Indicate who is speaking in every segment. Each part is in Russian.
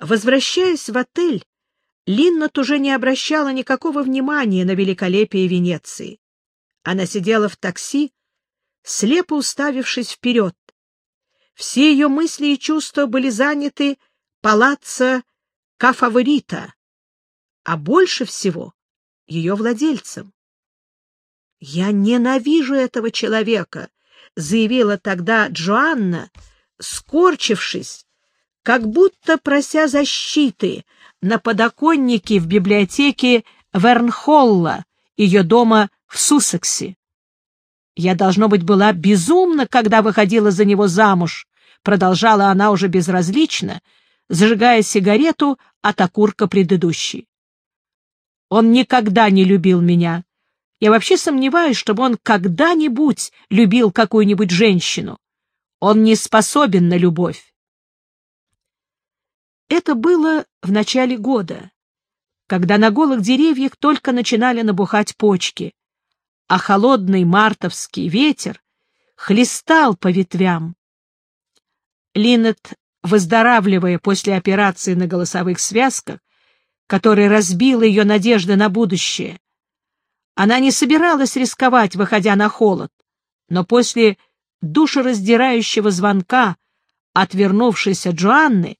Speaker 1: Возвращаясь в отель, Линнет уже не обращала никакого внимания на великолепие Венеции. Она сидела в такси, слепо уставившись вперед. Все ее мысли и чувства были заняты палаццо Кафаворита, а больше всего ее владельцем. «Я ненавижу этого человека», — заявила тогда Джоанна, скорчившись, как будто прося защиты на подоконнике в библиотеке Вернхолла, ее дома в Суссексе. Я, должно быть, была безумна, когда выходила за него замуж, продолжала она уже безразлично, зажигая сигарету от окурка предыдущей. Он никогда не любил меня. Я вообще сомневаюсь, чтобы он когда-нибудь любил какую-нибудь женщину. Он не способен на любовь. Это было в начале года, когда на голых деревьях только начинали набухать почки, а холодный мартовский ветер хлестал по ветвям. Линнет, выздоравливая после операции на голосовых связках, которая разбила ее надежды на будущее, она не собиралась рисковать, выходя на холод, но после душераздирающего звонка отвернувшейся Джоанны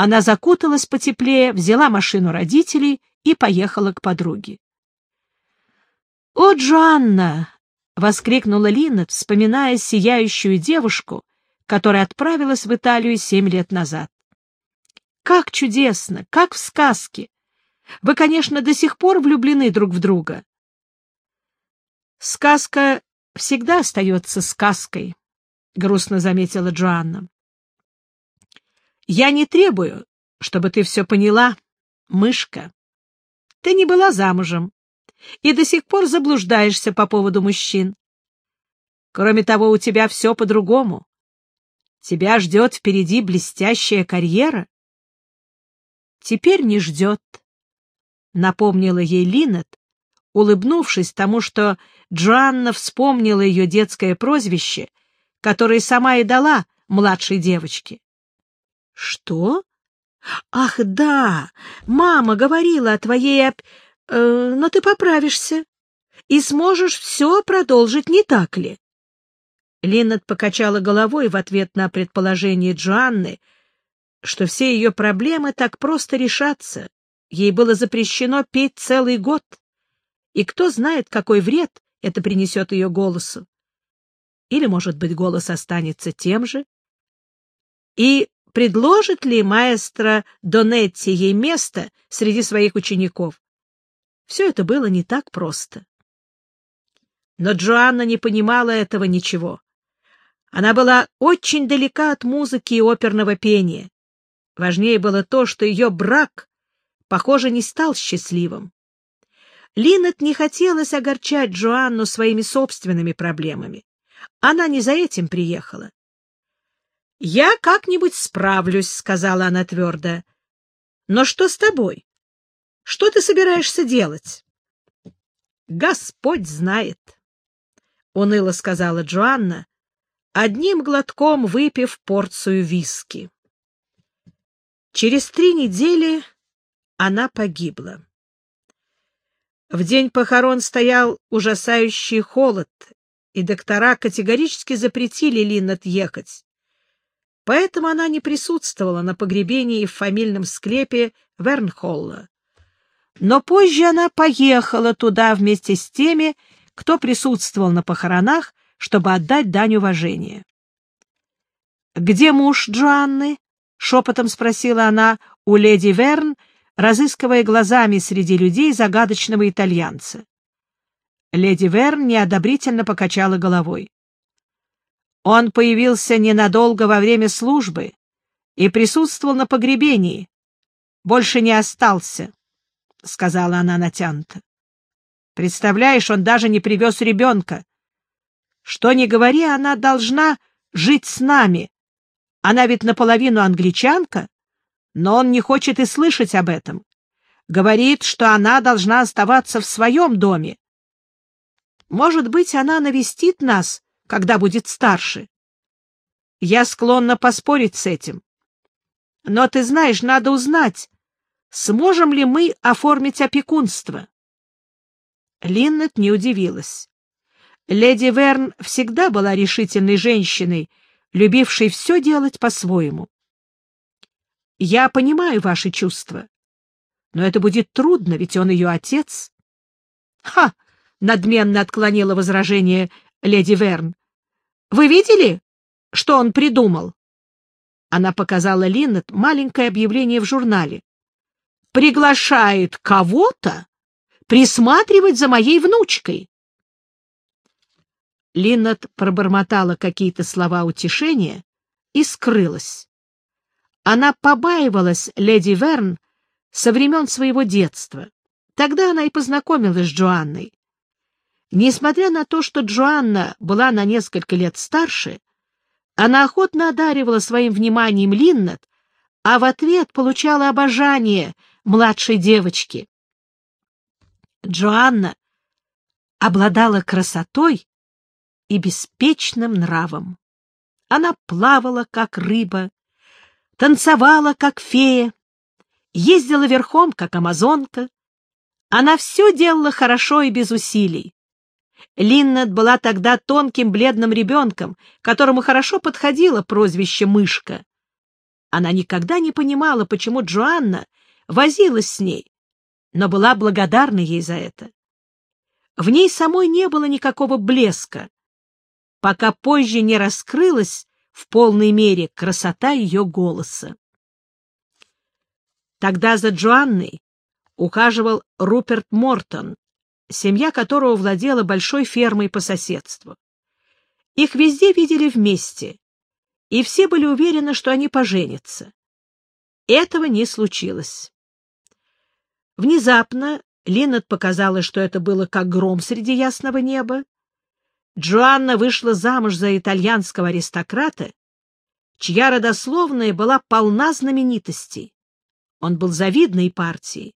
Speaker 1: она закуталась потеплее, взяла машину родителей и поехала к подруге. «О, Джоанна!» — воскликнула Лина, вспоминая сияющую девушку, которая отправилась в Италию семь лет назад. «Как чудесно! Как в сказке! Вы, конечно, до сих пор влюблены друг в друга». «Сказка всегда остается сказкой», — грустно заметила Джоанна. «Я не требую, чтобы ты все поняла, мышка. Ты не была замужем, и до сих пор заблуждаешься по поводу мужчин. Кроме того, у тебя все по-другому. Тебя ждет впереди блестящая карьера. Теперь не ждет, — напомнила ей Линет, улыбнувшись тому, что Джоанна вспомнила ее детское прозвище, которое сама и дала младшей девочке. — Что? Ах, да, мама говорила о твоей э, но ты поправишься и сможешь все продолжить, не так ли? Линнет покачала головой в ответ на предположение Джоанны, что все ее проблемы так просто решатся. Ей было запрещено петь целый год, и кто знает, какой вред это принесет ее голосу. Или, может быть, голос останется тем же? И предложит ли маэстро Донетти ей место среди своих учеников? Все это было не так просто. Но Джоанна не понимала этого ничего. Она была очень далека от музыки и оперного пения. Важнее было то, что ее брак, похоже, не стал счастливым. Линнет не хотелось огорчать Джоанну своими собственными проблемами. Она не за этим приехала. «Я как-нибудь справлюсь», — сказала она твердо. «Но что с тобой? Что ты собираешься делать? — Господь знает, — уныло сказала Джоанна, одним глотком выпив порцию виски. Через три недели она погибла. В день похорон стоял ужасающий холод, и доктора категорически запретили Линнет ехать. Поэтому она не присутствовала на погребении в фамильном склепе Вернхолла. Но позже она поехала туда вместе с теми, кто присутствовал на похоронах, чтобы отдать дань уважения. «Где муж Джоанны?» — шепотом спросила она у леди Верн, разыскивая глазами среди людей загадочного итальянца. Леди Верн неодобрительно покачала головой. Он появился ненадолго во время службы и присутствовал на погребении. Больше не остался. — сказала она натянуто. — Представляешь, он даже не привез ребенка. Что ни говори, она должна жить с нами. Она ведь наполовину англичанка, но он не хочет и слышать об этом. Говорит, что она должна оставаться в своем доме. Может быть, она навестит нас, когда будет старше. Я склонна поспорить с этим. Но ты знаешь, надо узнать, сможем ли мы оформить опекунство. Линнет не удивилась. Леди Верн всегда была решительной женщиной, любившей все делать по-своему. Я понимаю ваши чувства, но это будет трудно, ведь он ее отец. — Ха! — надменно отклонила возражение леди Верн. — Вы видели, что он придумал? Она показала Линнет маленькое объявление в журнале. «Приглашает кого-то присматривать за моей внучкой». Линнет пробормотала какие-то слова утешения и скрылась. Она побаивалась леди Верн со времен своего детства. Тогда она и познакомилась с Джоанной. Несмотря на то, что Джоанна была на несколько лет старше, она охотно одаривала своим вниманием Линнет, а в ответ получала обожание младшей девочки. Джоанна обладала красотой и беспечным нравом. Она плавала, как рыба, танцевала, как фея, ездила верхом, как амазонка. Она все делала хорошо и без усилий. Линнет была тогда тонким бледным ребенком, которому хорошо подходило прозвище «мышка». Она никогда не понимала, почему Джоанна возилась с ней, но была благодарна ей за это. В ней самой не было никакого блеска, пока позже не раскрылась в полной мере красота ее голоса. Тогда за Джоанной ухаживал Руперт Мортон, семья которого владела большой фермой по соседству. Их везде видели вместе, и все были уверены, что они поженятся. Этого не случилось. Внезапно Линнет показала, что это было как гром среди ясного неба. Джоанна вышла замуж за итальянского аристократа, чья родословная была полна знаменитостей. Он был завидной партией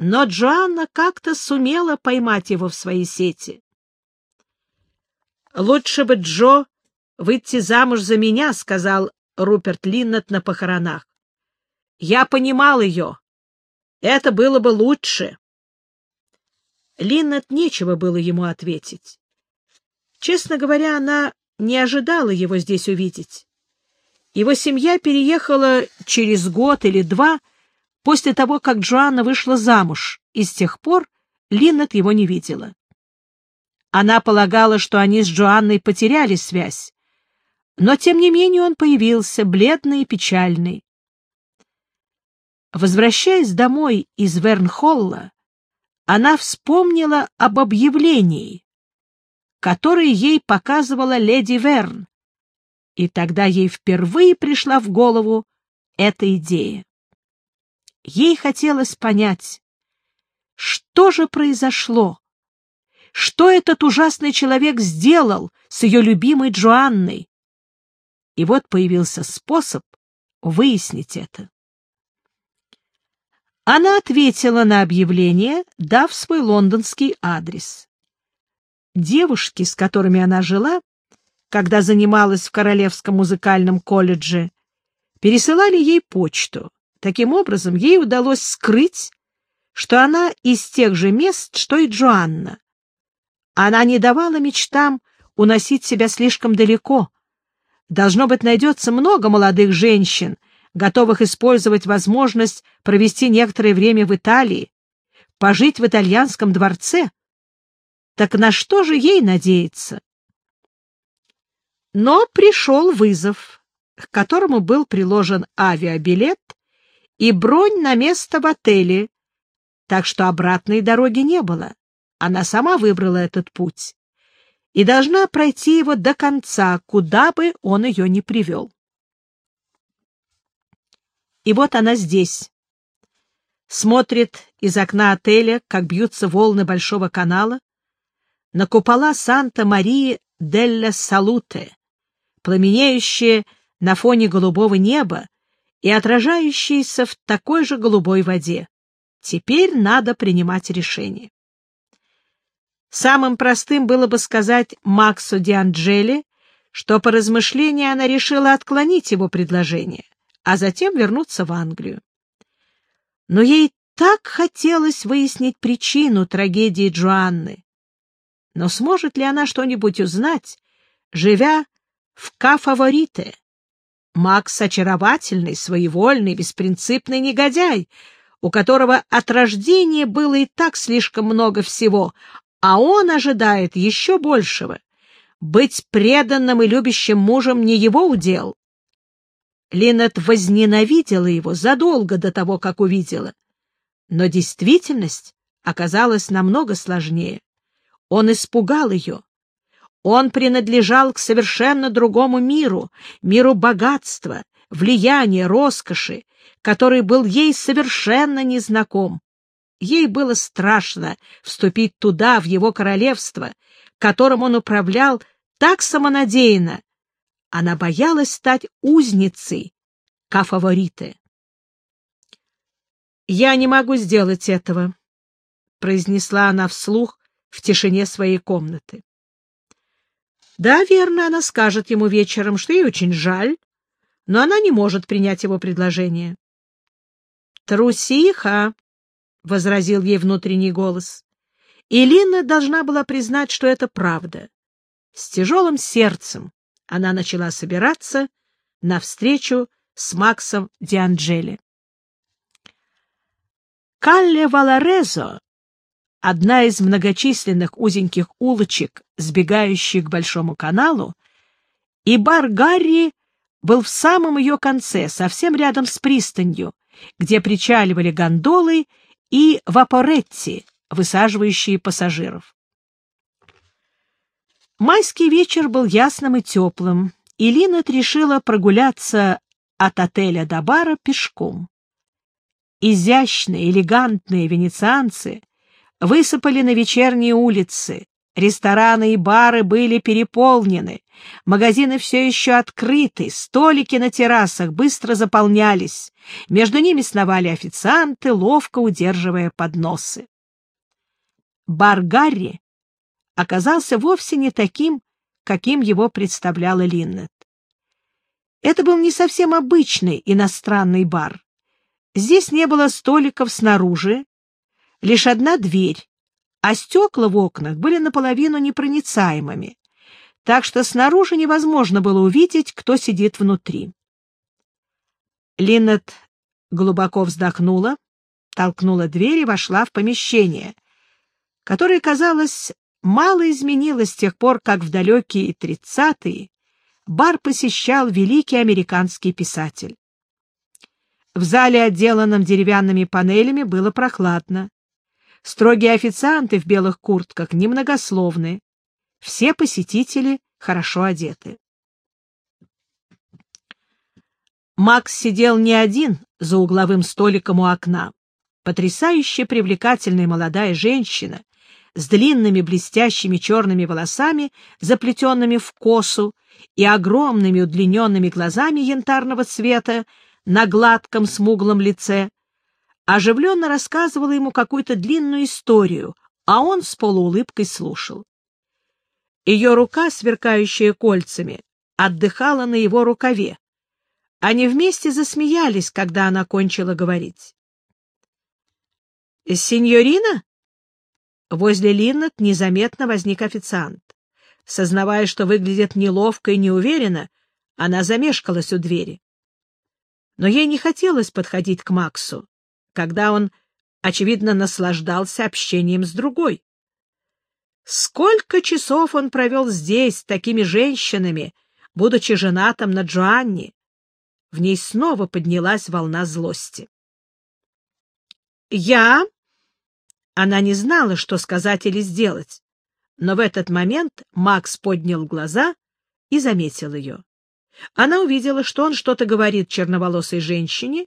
Speaker 1: но Джоанна как-то сумела поймать его в свои сети. «Лучше бы Джо выйти замуж за меня», — сказал Руперт Линнет на похоронах. «Я понимал ее. Это было бы лучше». Линнет нечего было ему ответить. Честно говоря, она не ожидала его здесь увидеть. Его семья переехала через год или два после того, как Джоанна вышла замуж, и с тех пор Линнет его не видела. Она полагала, что они с Джоанной потеряли связь, но тем не менее он появился, бледный и печальный. Возвращаясь домой из Вернхолла, она вспомнила об объявлении, которое ей показывала леди Верн, и тогда ей впервые пришла в голову эта идея. Ей хотелось понять, что же произошло, что этот ужасный человек сделал с ее любимой Джоанной. И вот появился способ выяснить это. Она ответила на объявление, дав свой лондонский адрес. Девушки, с которыми она жила, когда занималась в Королевском музыкальном колледже, пересылали ей почту. Таким образом, ей удалось скрыть, что она из тех же мест, что и Джоанна. Она не давала мечтам уносить себя слишком далеко. Должно быть, найдется много молодых женщин, готовых использовать возможность провести некоторое время в Италии, пожить в итальянском дворце. Так на что же ей надеяться? Но пришел вызов, к которому был приложен авиабилет и бронь на место в отеле, так что обратной дороги не было. Она сама выбрала этот путь и должна пройти его до конца, куда бы он ее ни привел. И вот она здесь. Смотрит из окна отеля, как бьются волны Большого канала, на купола Санта-Марии делла Салуте, пламенеющие на фоне голубого неба, и отражающиеся в такой же голубой воде. Теперь надо принимать решение. Самым простым было бы сказать Максу Дианджели, что по размышлению она решила отклонить его предложение, а затем вернуться в Англию. Но ей так хотелось выяснить причину трагедии Джоанны. Но сможет ли она что-нибудь узнать, живя в Ка-фаворите? Макс — очаровательный, своевольный, беспринципный негодяй, у которого от рождения было и так слишком много всего, а он ожидает еще большего. Быть преданным и любящим мужем не его удел. Линет возненавидела его задолго до того, как увидела. Но действительность оказалась намного сложнее. Он испугал ее. Он принадлежал к совершенно другому миру, миру богатства, влияния, роскоши, который был ей совершенно незнаком. Ей было страшно вступить туда, в его королевство, которым он управлял так самонадеянно. Она боялась стать узницей Кафавориты. «Я не могу сделать этого», — произнесла она вслух в тишине своей комнаты. Да, верно, она скажет ему вечером, что ей очень жаль, но она не может принять его предложение. «Трусиха!» — возразил ей внутренний голос. И должна была признать, что это правда. С тяжелым сердцем она начала собираться на встречу с Максом Дианджели. Калле Валарезо одна из многочисленных узеньких улочек, сбегающих к Большому каналу, и бар Гарри был в самом ее конце, совсем рядом с пристанью, где причаливали гондолы и вапоретти, высаживающие пассажиров. Майский вечер был ясным и теплым, и Линет решила прогуляться от отеля до бара пешком. Изящные, элегантные венецианцы высыпали на вечерние улицы. Рестораны и бары были переполнены, магазины все еще открыты, столики на террасах быстро заполнялись, между ними сновали официанты, ловко удерживая подносы. Бар Гарри оказался вовсе не таким, каким его представляла Линнет. Это был не совсем обычный иностранный бар. Здесь не было столиков снаружи, лишь одна дверь, а стекла в окнах были наполовину непроницаемыми, так что снаружи невозможно было увидеть, кто сидит внутри. Линнет глубоко вздохнула, толкнула дверь и вошла в помещение, которое, казалось, мало изменилось с тех пор, как в далекие тридцатые бар посещал великий американский писатель. В зале, отделанном деревянными панелями, было прохладно. Строгие официанты в белых куртках немногословны. Все посетители хорошо одеты. Макс сидел не один за угловым столиком у окна. Потрясающе привлекательная молодая женщина с длинными блестящими черными волосами, заплетенными в косу, и огромными удлиненными глазами янтарного цвета на гладком смуглом лице, оживленно рассказывала ему какую-то длинную историю, а он с полуулыбкой слушал. Ее рука, сверкающая кольцами, отдыхала на его рукаве. Они вместе засмеялись, когда она кончила говорить. «Синьорина?» Возле Линнет незаметно возник официант. Сознавая, что выглядит неловко и неуверенно, она замешкалась у двери. Но ей не хотелось подходить к Максу когда он, очевидно, наслаждался общением с другой. Сколько часов он провел здесь с такими женщинами, будучи женатым на Джоанне? В ней снова поднялась волна злости. «Я...» Она не знала, что сказать или сделать, но в этот момент Макс поднял глаза и заметил ее. Она увидела, что он что-то говорит черноволосой женщине,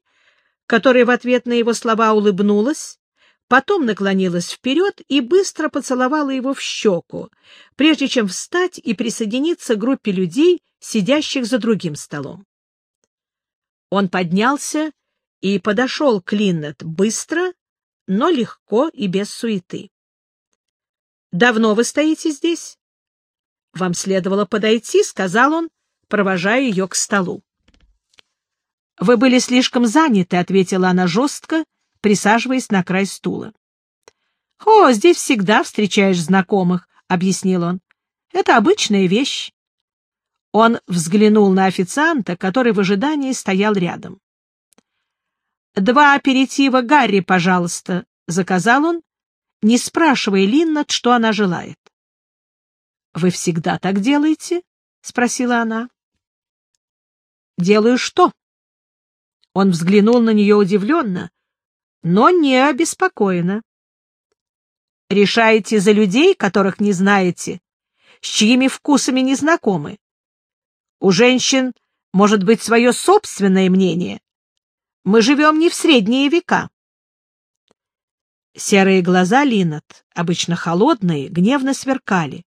Speaker 1: которая в ответ на его слова улыбнулась, потом наклонилась вперед и быстро поцеловала его в щеку, прежде чем встать и присоединиться к группе людей, сидящих за другим столом. Он поднялся и подошел к Линнет быстро, но легко и без суеты. «Давно вы стоите здесь?» «Вам следовало подойти», — сказал он, провожая ее к столу. Вы были слишком заняты, — ответила она жестко, присаживаясь на край стула. — О, здесь всегда встречаешь знакомых, — объяснил он. — Это обычная вещь. Он взглянул на официанта, который в ожидании стоял рядом. «Два аперитива Гарри, пожалуйста», — заказал он, не спрашивая Линнет, что она желает. «Вы всегда так делаете?» — спросила она. «Делаю что?» Он взглянул на нее удивленно, но не обеспокоенно. «Решаете за людей, которых не знаете, с чьими вкусами не знакомы. У женщин может быть свое собственное мнение. Мы живем не в средние века. Серые глаза Линнет, обычно холодные, гневно сверкали,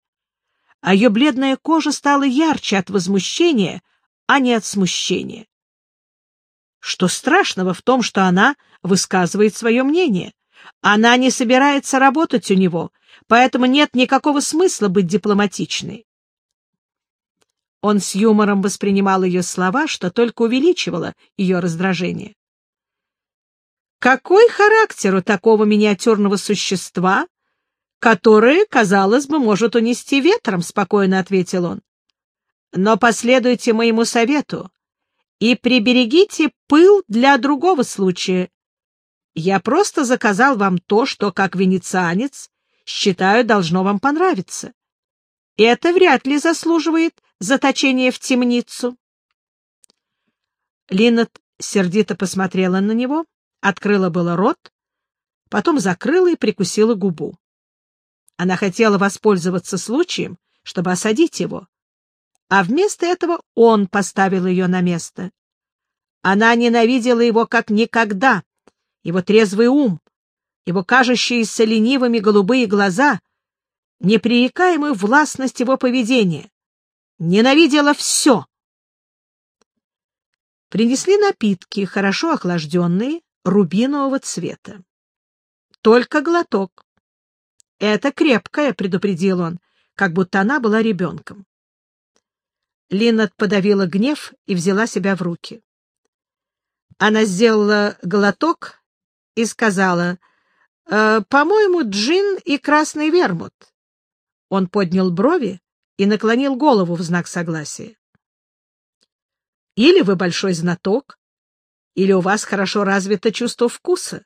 Speaker 1: а ее бледная кожа стала ярче от возмущения, а не от смущения. Что страшного в том, что она высказывает свое мнение? Она не собирается работать у него, поэтому нет никакого смысла быть дипломатичной. Он с юмором воспринимал ее слова, что только увеличивало ее раздражение. «Какой характер у такого миниатюрного существа, которое, казалось бы, может унести ветром?» — спокойно ответил он. «Но последуйте моему совету и приберегите пыл для другого случая. Я просто заказал вам то, что, как венецианец, считаю, должно вам понравиться. Это вряд ли заслуживает заточения в темницу. Линнет сердито посмотрела на него, открыла было рот, потом закрыла и прикусила губу. Она хотела воспользоваться случаем, чтобы осадить его, а вместо этого он поставил ее на место. Она ненавидела его как никогда, его трезвый ум, его кажущиеся ленивыми голубые глаза, непререкаемую властность его поведения. Ненавидела все. Принесли напитки, хорошо охлажденные, рубинового цвета. Только глоток. Это крепкое, предупредил он, как будто она была ребенком. Линнет подавила гнев и взяла себя в руки. Она сделала глоток и сказала, «Э, «По-моему, джин и красный вермут». Он поднял брови и наклонил голову в знак согласия. «Или вы большой знаток, или у вас хорошо развито чувство вкуса».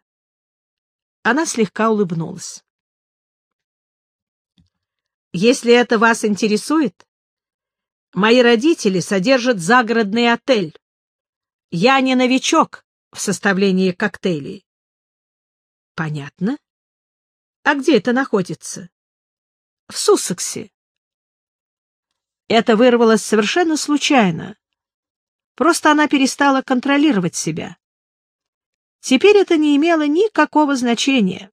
Speaker 1: Она слегка улыбнулась. «Если это вас интересует, мои родители содержат загородный отель. Я не новичок в составлении коктейлей». «Понятно. А где это находится?» в Суссексе. Это вырвалось совершенно случайно. Просто она перестала контролировать себя. Теперь это не имело никакого значения.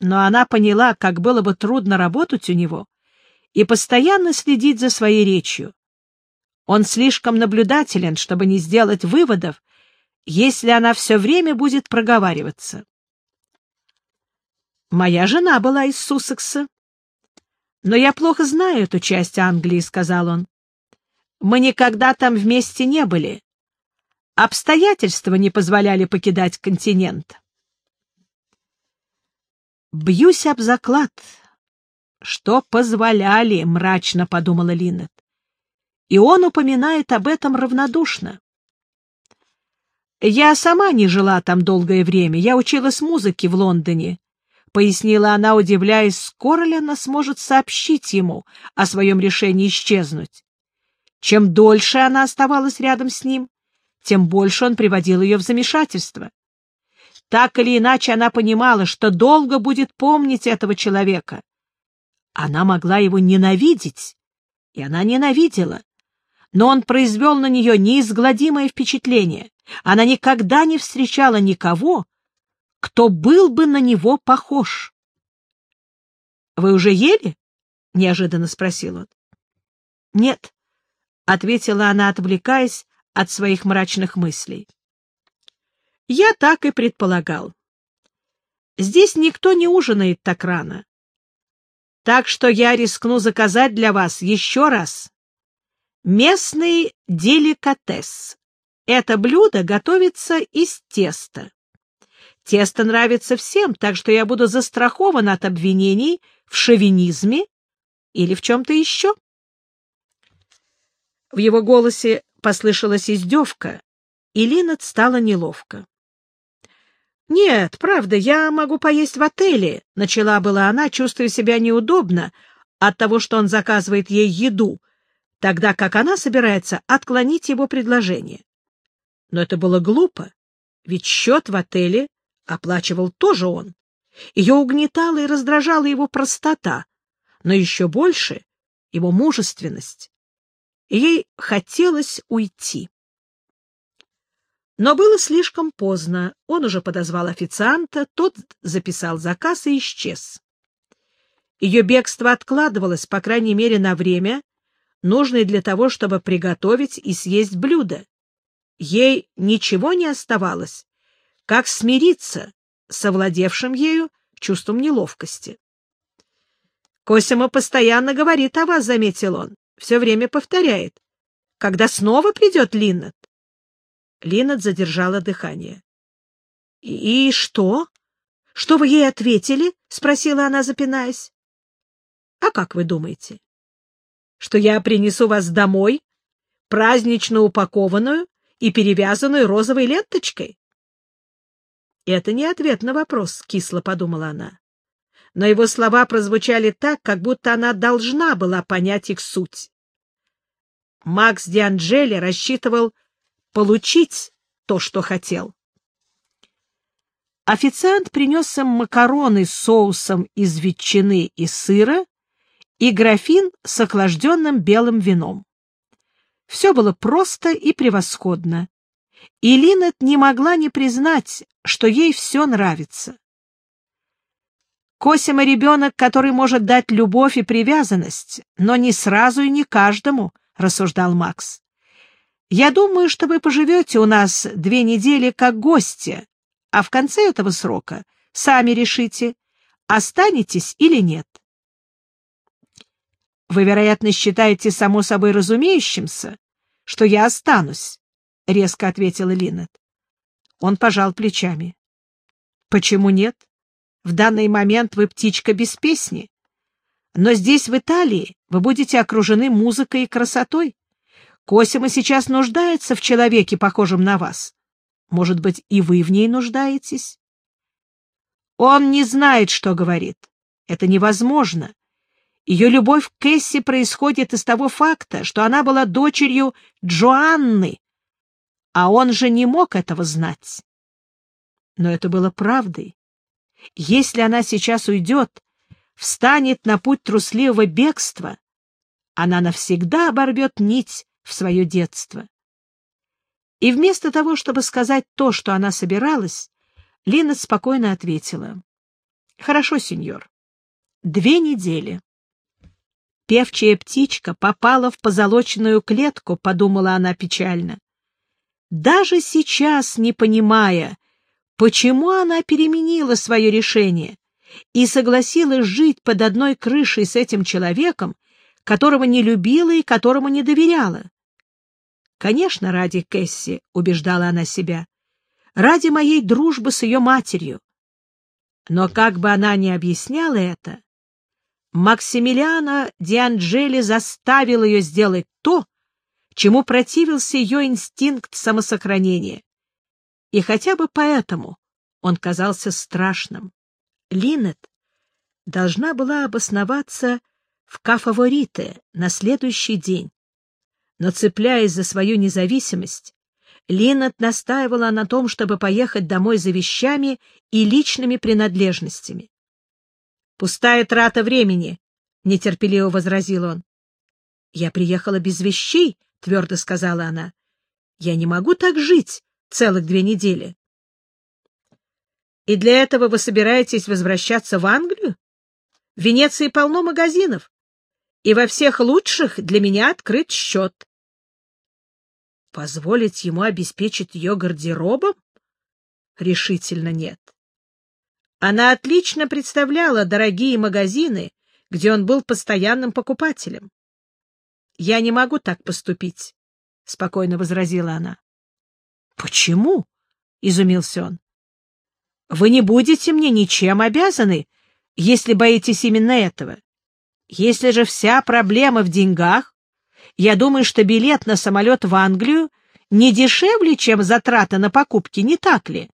Speaker 1: Но она поняла, как было бы трудно работать у него и постоянно следить за своей речью. Он слишком наблюдателен, чтобы не сделать выводов, если она все время будет проговариваться. Моя жена была из Суссекса, «Но я плохо знаю эту часть Англии», — сказал он. «Мы никогда там вместе не были. Обстоятельства не позволяли покидать континент». «Бьюсь об заклад, что позволяли», — мрачно подумала Линнет. И он упоминает об этом равнодушно. «Я сама не жила там долгое время. Я училась музыке в Лондоне пояснила она, удивляясь, скоро ли она сможет сообщить ему о своем решении исчезнуть. Чем дольше она оставалась рядом с ним, тем больше он приводил ее в замешательство. Так или иначе она понимала, что долго будет помнить этого человека. Она могла его ненавидеть, и она ненавидела. Но он произвел на нее неизгладимое впечатление. Она никогда не встречала никого, кто был бы на него похож. — Вы уже ели? — неожиданно спросил он. — Нет, — ответила она, отвлекаясь от своих мрачных мыслей. — Я так и предполагал. Здесь никто не ужинает так рано. Так что я рискну заказать для вас еще раз местный деликатес Это блюдо готовится из теста. Тесто нравится всем, так что я буду застрахован от обвинений в шовинизме или в чем-то еще. В его голосе послышалась издевка, и Линнет стало неловко. — Нет, правда, я могу поесть в отеле, — начала была она, чувствуя себя неудобно от того, что он заказывает ей еду, тогда как она собирается отклонить его предложение. Но это было глупо, ведь счет в отеле оплачивал тоже он. Ее угнетала и раздражала его простота, но еще больше — его мужественность. Ей хотелось уйти. Но было слишком поздно. Он уже подозвал официанта, тот записал заказ и исчез. Ее бегство откладывалось, по крайней мере, на время, нужное для того, чтобы приготовить и съесть блюдо. Ей ничего не оставалось, как смириться с овладевшим ею чувством неловкости. «Косима постоянно говорит о вас», — заметил он, все время повторяет. «Когда снова придет Линнет?» Линнет задержала дыхание. «И что? Что вы ей ответили?» — спросила она, запинаясь. «А как вы думаете? Что я принесу вас домой, празднично упакованную и перевязанную розовой ленточкой?» Это не ответ на вопрос, — кисло подумала она. Но его слова прозвучали так, как будто она должна была понять их суть. Макс Дианджели рассчитывал получить то, что хотел. Официант принес им макароны с соусом из ветчины и сыра и графин с охлажденным белым вином. Все было просто и превосходно, и Линет не могла не признать, что ей все нравится. Косима — ребенок, который может дать любовь и привязанность, но не сразу и не каждому, — рассуждал Макс. Я думаю, что вы поживете у нас две недели как гости, а в конце этого срока сами решите, останетесь или нет. Вы, вероятно, считаете само собой разумеющимся, что я останусь, — резко ответила Линнет. Он пожал плечами. — Почему нет? В данный момент вы птичка без песни. Но здесь, в Италии, вы будете окружены музыкой и красотой. Косима сейчас нуждается в человеке, похожем на вас. Может быть, и вы в ней нуждаетесь? Он не знает, что говорит. Это невозможно. Ее любовь к Кэсси происходит из того факта, что она была дочерью Джоанны, а он же не мог этого знать. Но это было правдой. Если она сейчас уйдет, встанет на путь трусливого бегства, она навсегда оборвет нить в свое детство. И вместо того, чтобы сказать то, что она собиралась, Лина спокойно ответила. — Хорошо, сеньор. Две недели. Певчая птичка попала в позолоченную клетку, подумала она печально даже сейчас не понимая, почему она переменила свое решение и согласилась жить под одной крышей с этим человеком, которого не любила и которому не доверяла. Конечно, ради Кэсси, — убеждала она себя, — ради моей дружбы с ее матерью. Но как бы она ни объясняла это, Максимилиано Дианджели заставил ее сделать то, чему противился ее инстинкт самосохранения. И хотя бы поэтому он казался страшным. Линет должна была обосноваться в Кафаворите на следующий день. Но, цепляясь за свою независимость, Линет настаивала на том, чтобы поехать домой за вещами и личными принадлежностями. «Пустая трата времени», — нетерпеливо возразил он. «Я приехала без вещей», — твердо сказала она. — Я не могу так жить целых две недели. — И для этого вы собираетесь возвращаться в Англию? В Венеции полно магазинов, и во всех лучших для меня открыт счет. Позволить ему обеспечить ее гардеробом? Решительно нет. Она отлично представляла дорогие магазины, где он был постоянным покупателем. — Я не могу так поступить, — спокойно возразила она. Почему? — изумился он. — Вы не будете мне ничем обязаны, если боитесь именно этого. Если же вся проблема в деньгах, я думаю, что билет на самолет в Англию не дешевле, чем затраты на покупки, не так ли?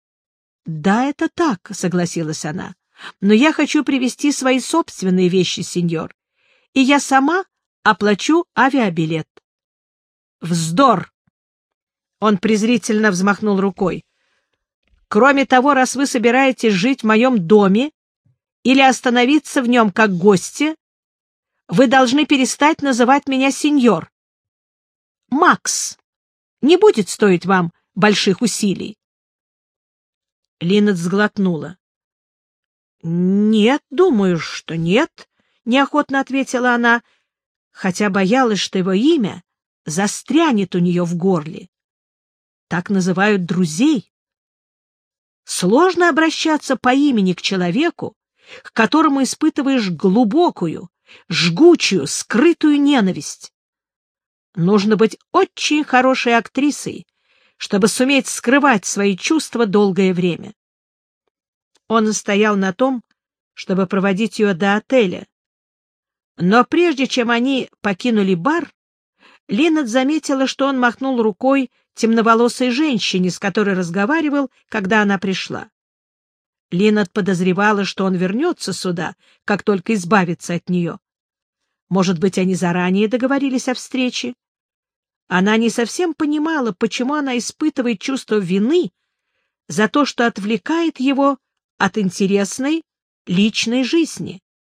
Speaker 1: — Да, это так, — согласилась она. — Но я хочу привезти свои собственные вещи, сеньор, и я сама оплачу авиабилет. — Вздор! Он презрительно взмахнул рукой. — Кроме того, раз вы собираетесь жить в моем доме или остановиться в нем как гости, вы должны перестать называть меня сеньор. Макс не будет стоить вам больших усилий. Линет сглотнула. — Нет, думаю, что нет, — неохотно ответила она, хотя боялась, что его имя застрянет у нее в горле. Так называют друзей. Сложно обращаться по имени к человеку, к которому испытываешь глубокую, жгучую, скрытую ненависть. Нужно быть очень хорошей актрисой, чтобы суметь скрывать свои чувства долгое время. Он настоял на том, чтобы проводить ее до отеля. Но прежде чем они покинули бар, Ленат заметила, что он махнул рукой темноволосой женщине, с которой разговаривал, когда она пришла. Ленат подозревала, что он вернется сюда, как только избавится от нее. Может быть, они заранее договорились о встрече? Она не совсем понимала, почему она испытывает чувство вины за то, что отвлекает его от интересной личной жизни.